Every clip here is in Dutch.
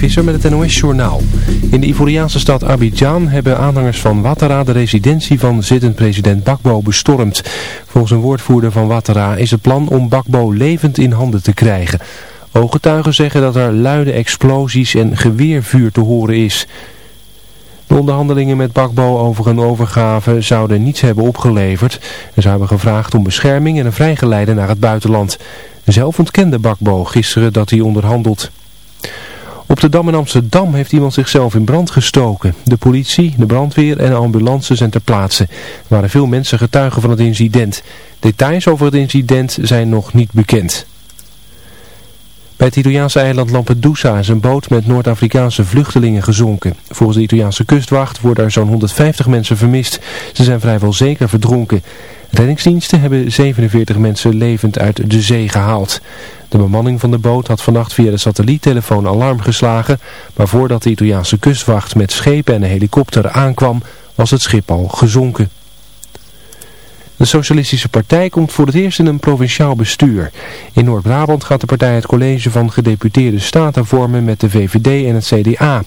Visser met het NOS-journaal. In de Ivoriaanse stad Abidjan hebben aanhangers van Ouattara de residentie van zittend president Bakbo bestormd. Volgens een woordvoerder van Ouattara is het plan om Bakbo levend in handen te krijgen. Ooggetuigen zeggen dat er luide explosies en geweervuur te horen is. De onderhandelingen met Bakbo over een overgave zouden niets hebben opgeleverd. Ze hebben gevraagd om bescherming en een vrijgeleide naar het buitenland. Zelf ontkende Bakbo gisteren dat hij onderhandelt. Op de Dam in Amsterdam heeft iemand zichzelf in brand gestoken. De politie, de brandweer en de ambulance zijn ter plaatse. Er waren veel mensen getuigen van het incident. Details over het incident zijn nog niet bekend. Bij het Italiaanse eiland Lampedusa is een boot met Noord-Afrikaanse vluchtelingen gezonken. Volgens de Italiaanse kustwacht worden er zo'n 150 mensen vermist. Ze zijn vrijwel zeker verdronken. Reddingsdiensten hebben 47 mensen levend uit de zee gehaald. De bemanning van de boot had vannacht via de satelliettelefoon alarm geslagen, maar voordat de Italiaanse kustwacht met schepen en een helikopter aankwam, was het schip al gezonken. De Socialistische Partij komt voor het eerst in een provinciaal bestuur. In Noord-Brabant gaat de partij het college van gedeputeerde staten vormen met de VVD en het CDA.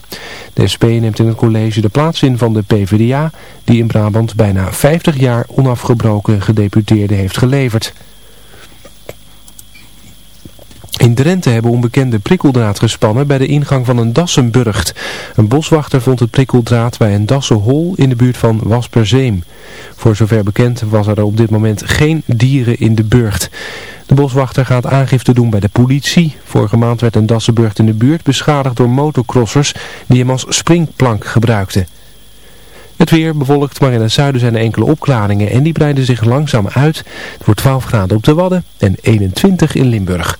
De SP neemt in het college de plaats in van de PvdA, die in Brabant bijna 50 jaar onafgebroken gedeputeerde heeft geleverd. In Drenthe hebben onbekende prikkeldraad gespannen bij de ingang van een Dassenburgt. Een boswachter vond het prikkeldraad bij een Dassenhol in de buurt van Wasperzeem. Voor zover bekend was er op dit moment geen dieren in de burcht. De boswachter gaat aangifte doen bij de politie. Vorige maand werd een Dassenburgt in de buurt beschadigd door motocrossers die hem als springplank gebruikten. Het weer bewolkt, maar in het zuiden zijn er enkele opklaringen en die breiden zich langzaam uit. Het wordt 12 graden op de Wadden en 21 in Limburg.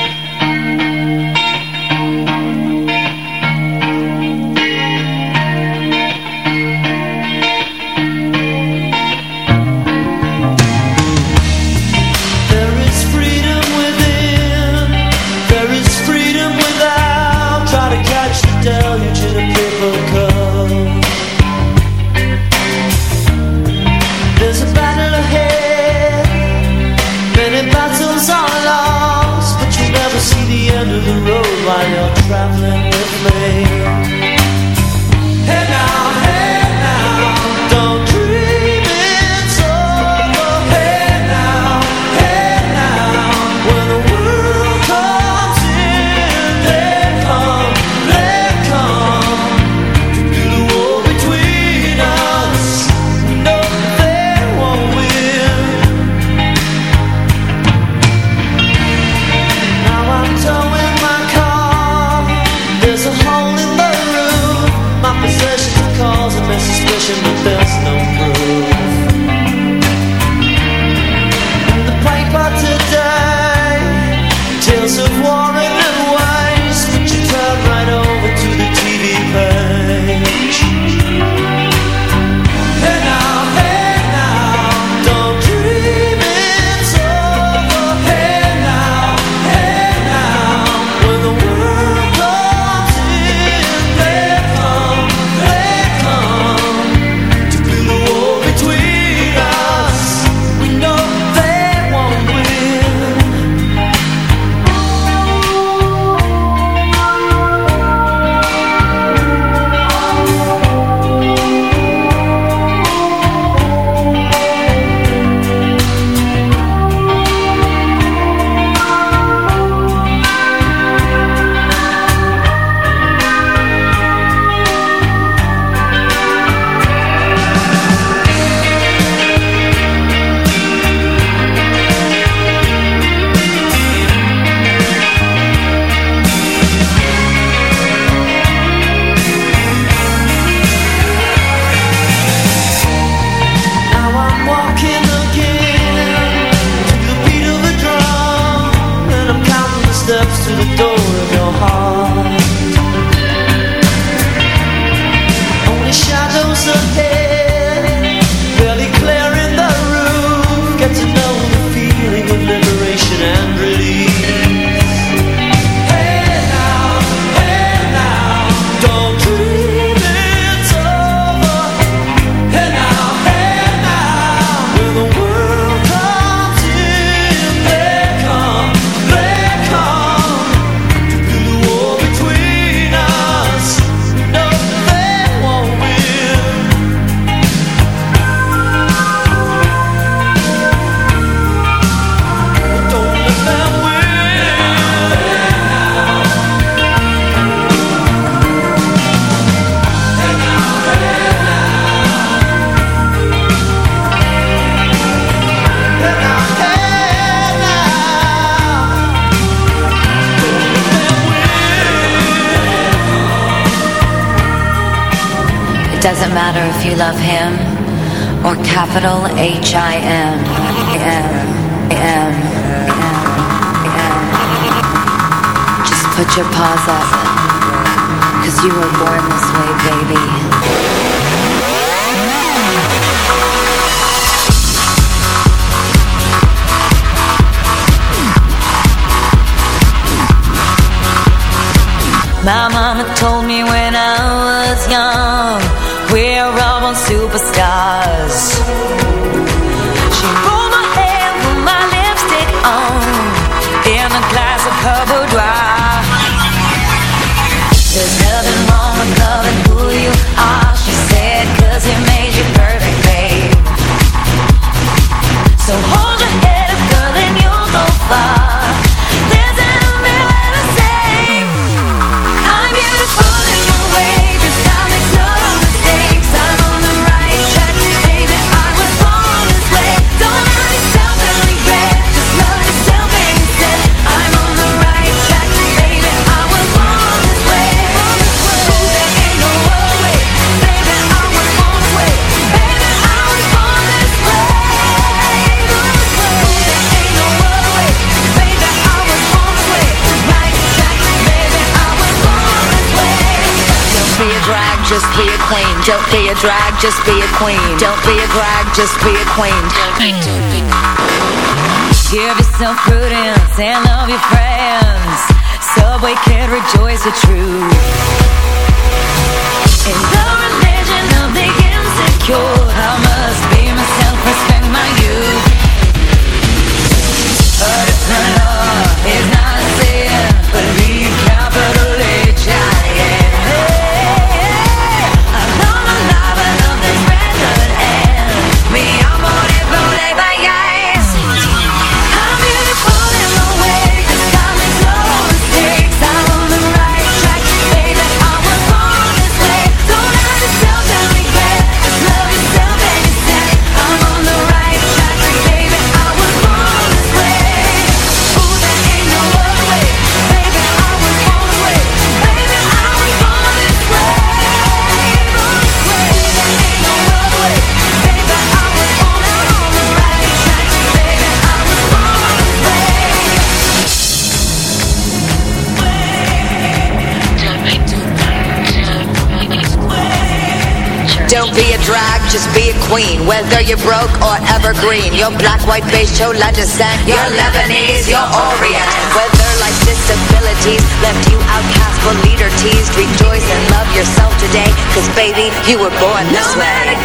Cause you were born this way, baby. My mama told me when I was young We're all on superstars She pulled my hair, put my lipstick on In a glass of purple just be a queen. Don't be a drag, just be a queen. Don't be a drag, just be a queen. Give yourself prudence and love your friends, so we can rejoice the truth. In the religion of the insecure, I must be myself, respect my youth. But it's not just be a queen Whether you're broke or evergreen. Your black, white, beige, chola descent. You're Lebanese, you're Orient. Whether life's disabilities Left you outcast for leader teased Rejoice and love yourself today Cause baby, you were born this no way.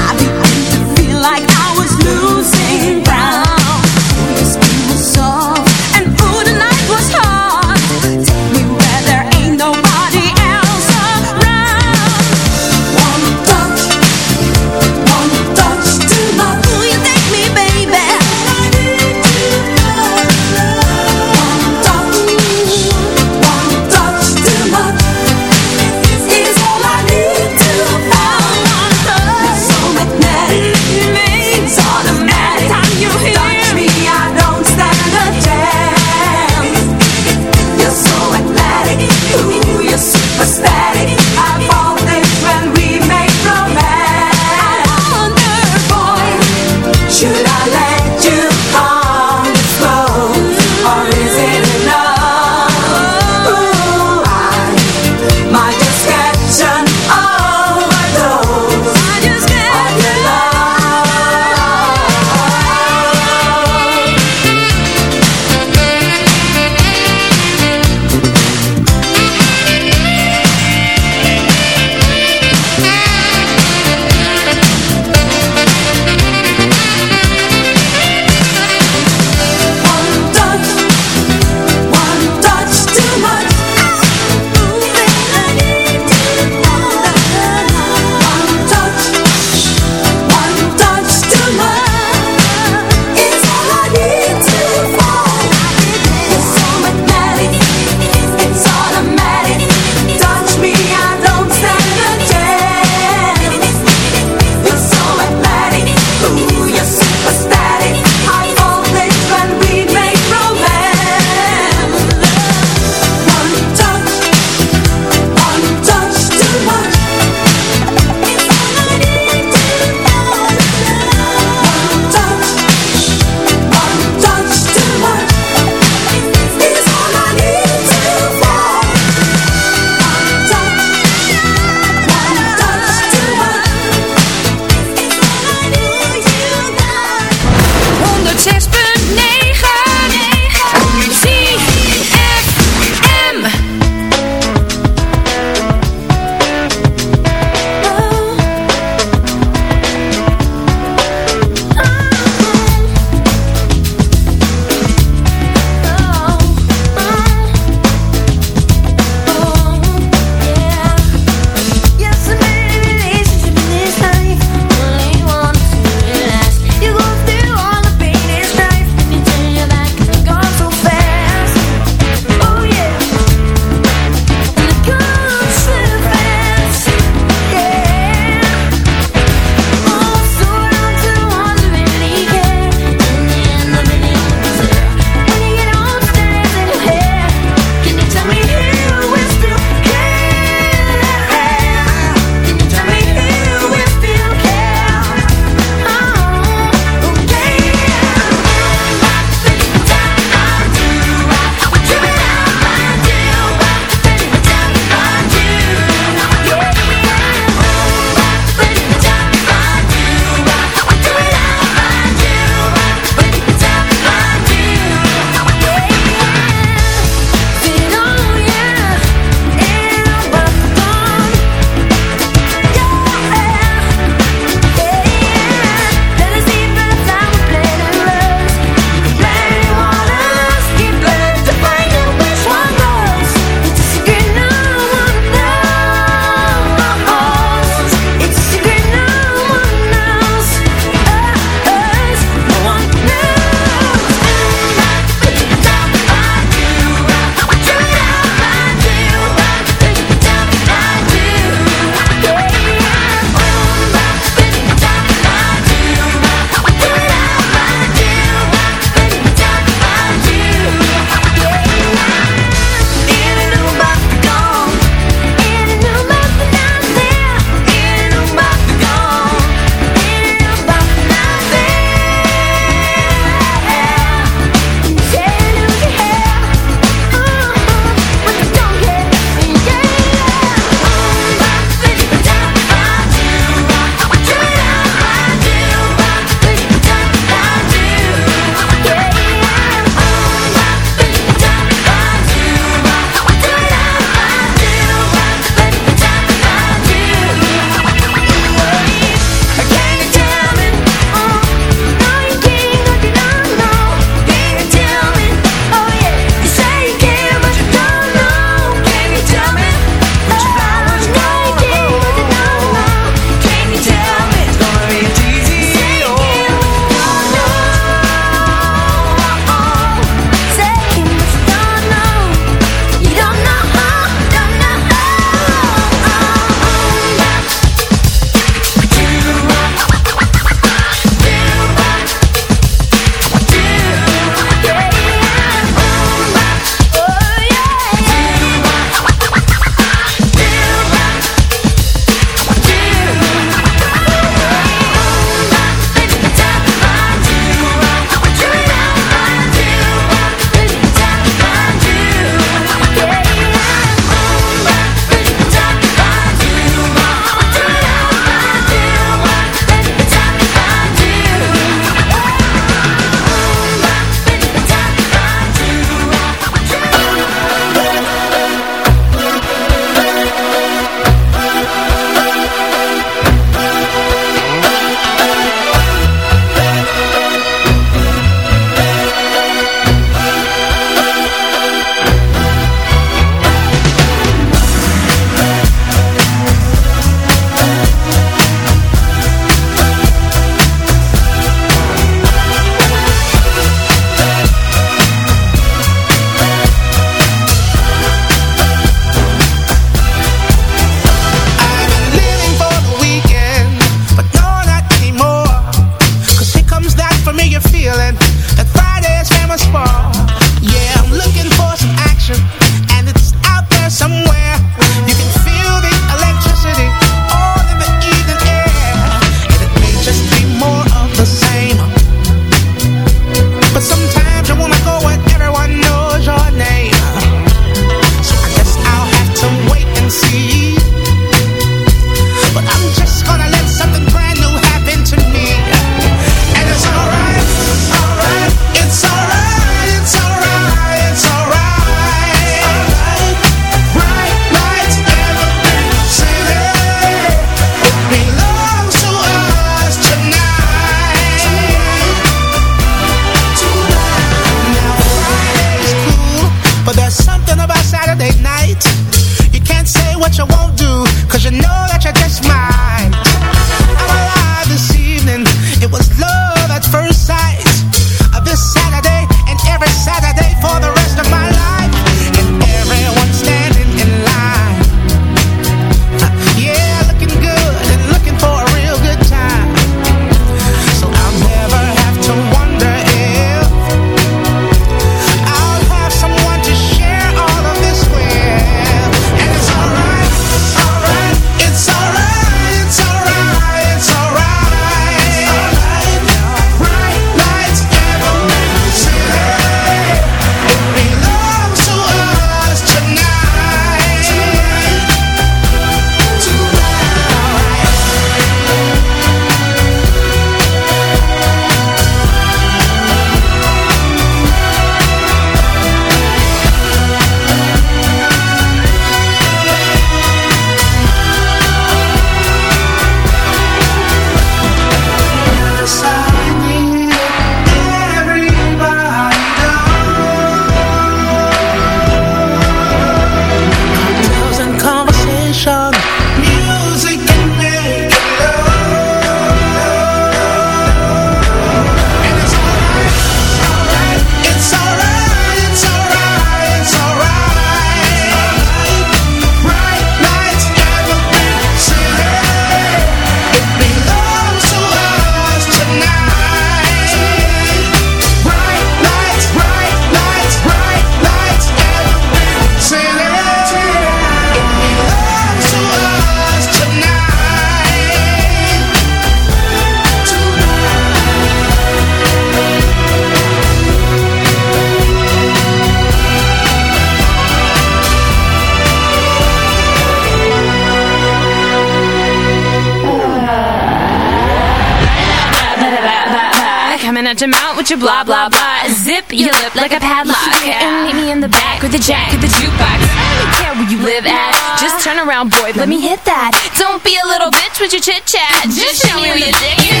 Coming at your mouth with your blah blah blah. Zip your lip like a padlock. And meet me in the back with the jack of the jukebox. I don't care where you live at. Just turn around, boy. Let me hit that. Don't be a little bitch with your chit chat. Just show me where your dick is.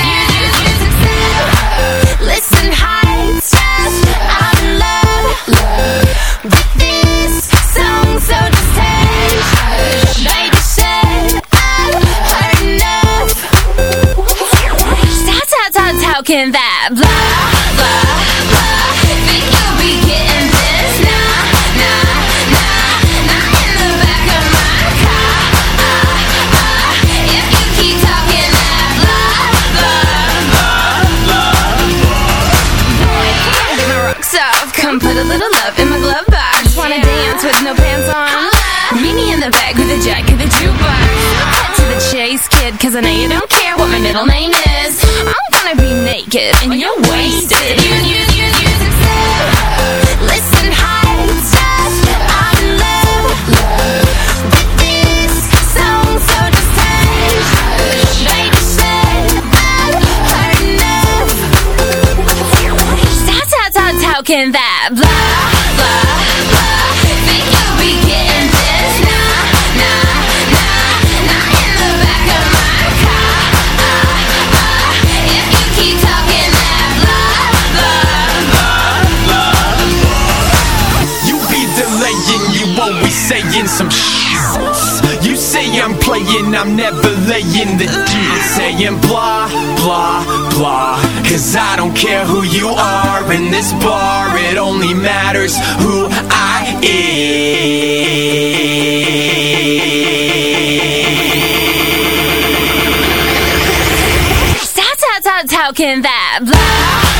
Listen, hi, Steph. I'm in love with this talking that blah, blah, blah. Get my rocks off. Come put a little love in my glove box. Wanna dance with no pants on? Meet me in the back with a jack of the jukebox. Cut to the chase, kid, cause I know you don't care what my middle name is. I'm gonna be naked and you're wasted. You, you, you, you, Listen, hi, Steph. I'm in love with this song, so just hush. I've heard enough. How, how, how, how that blah, blah, saying some shit. You say I'm playing, I'm never laying the deal. Saying blah, blah, blah. Cause I don't care who you are in this bar, it only matters who I am. How, how, how can that blah?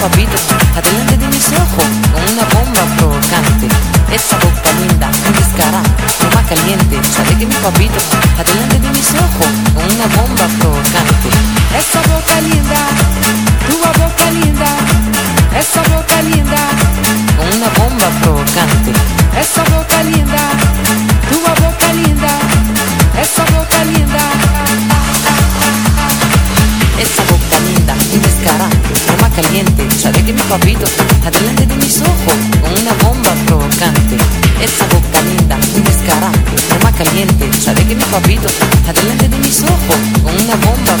papitos adelante de mis ojos con una bomba provocante. Esa boca linda, muy descarada, más caliente, sabe que mis papitos papito, adelante de mis ojos, con una bomba provocante. Esa boca linda, un descarante, forma caliente, sabe que mi papito, adelante de mis ojos, con una bomba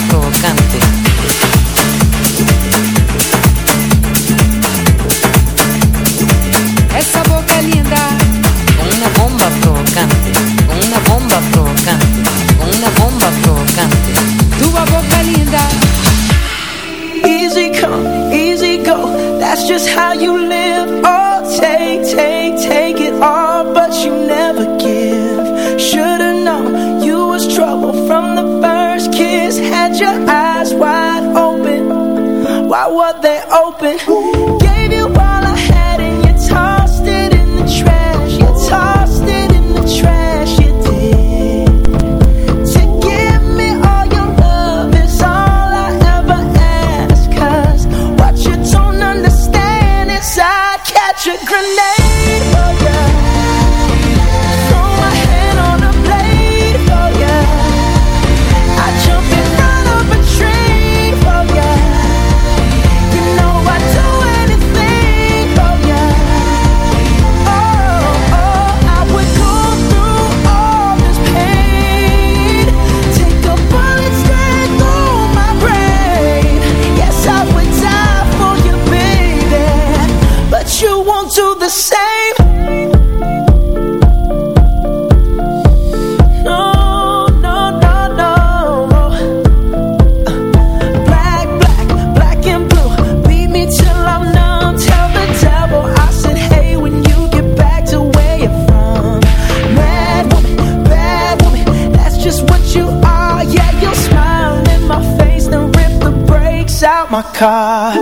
car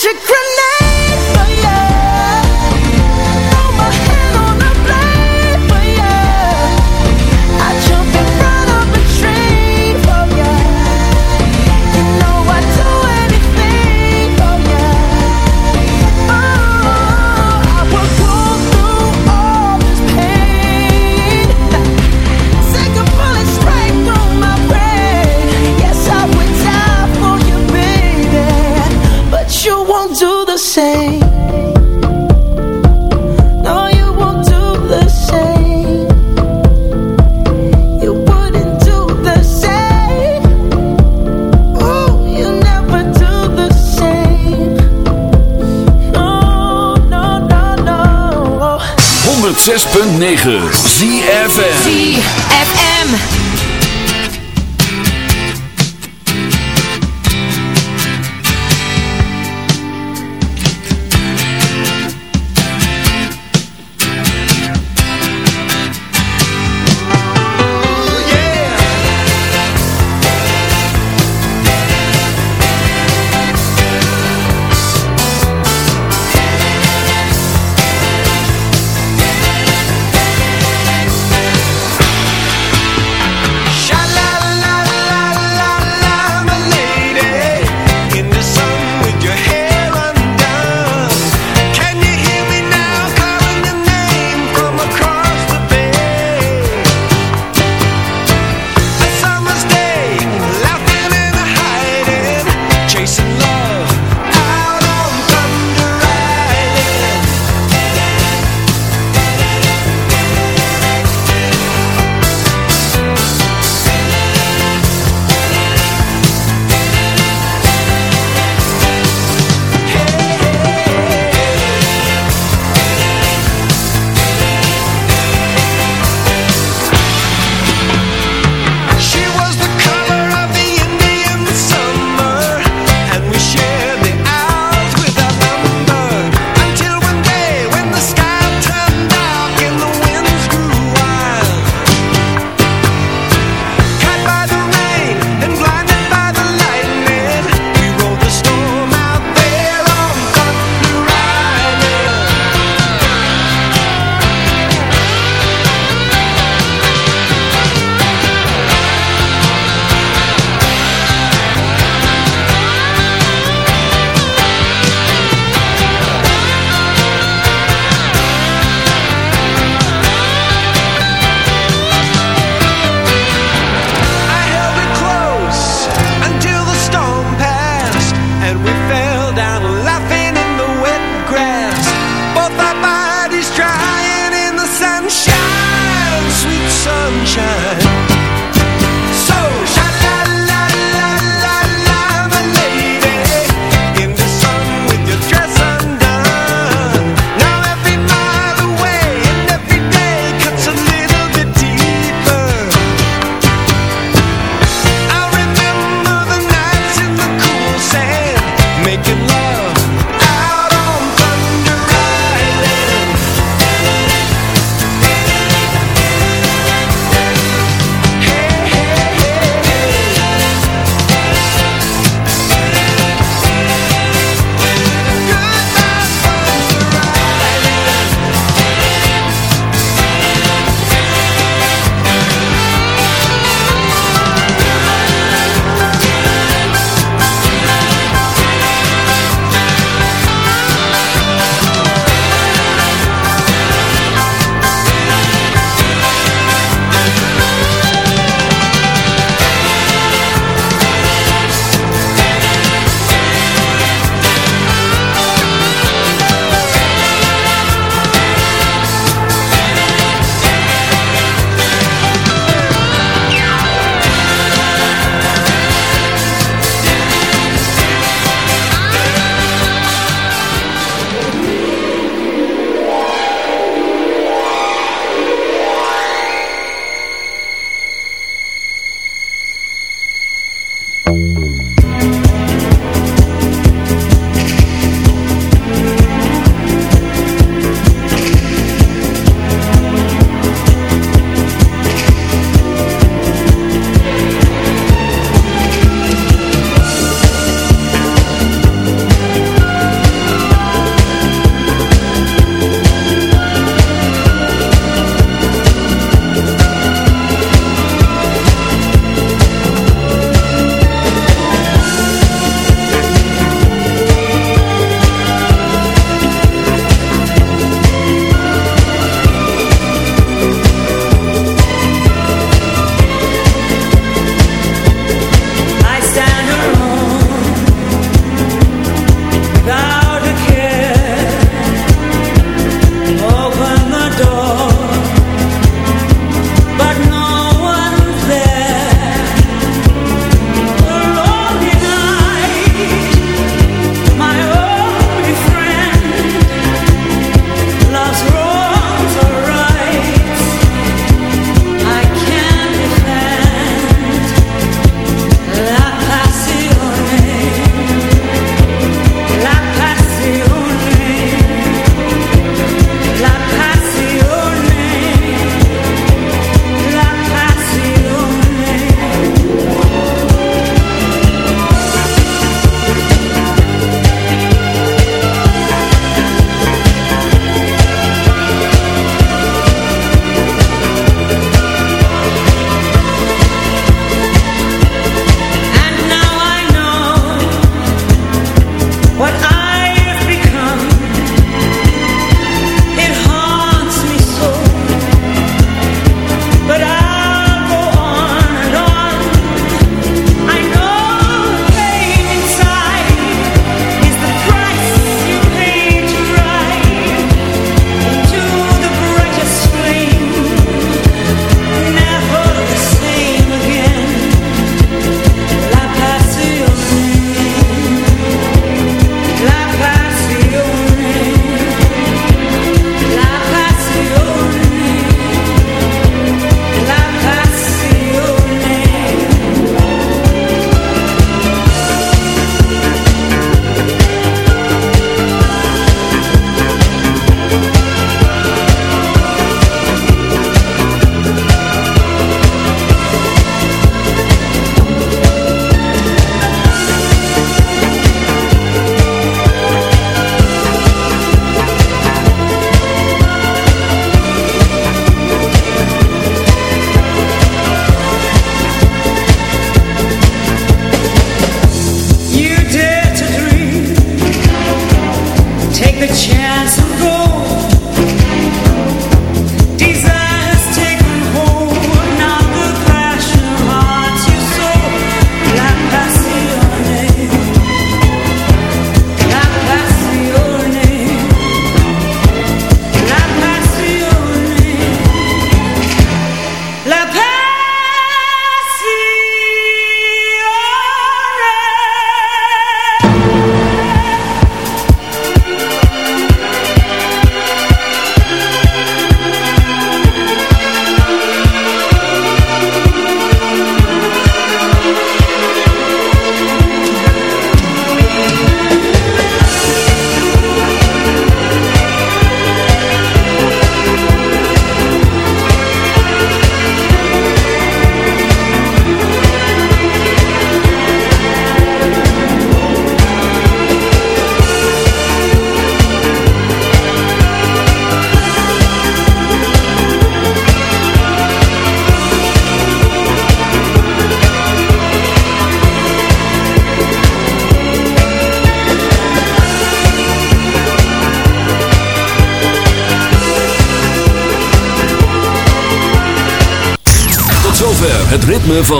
She secret. 106.9 ZFM ZFM.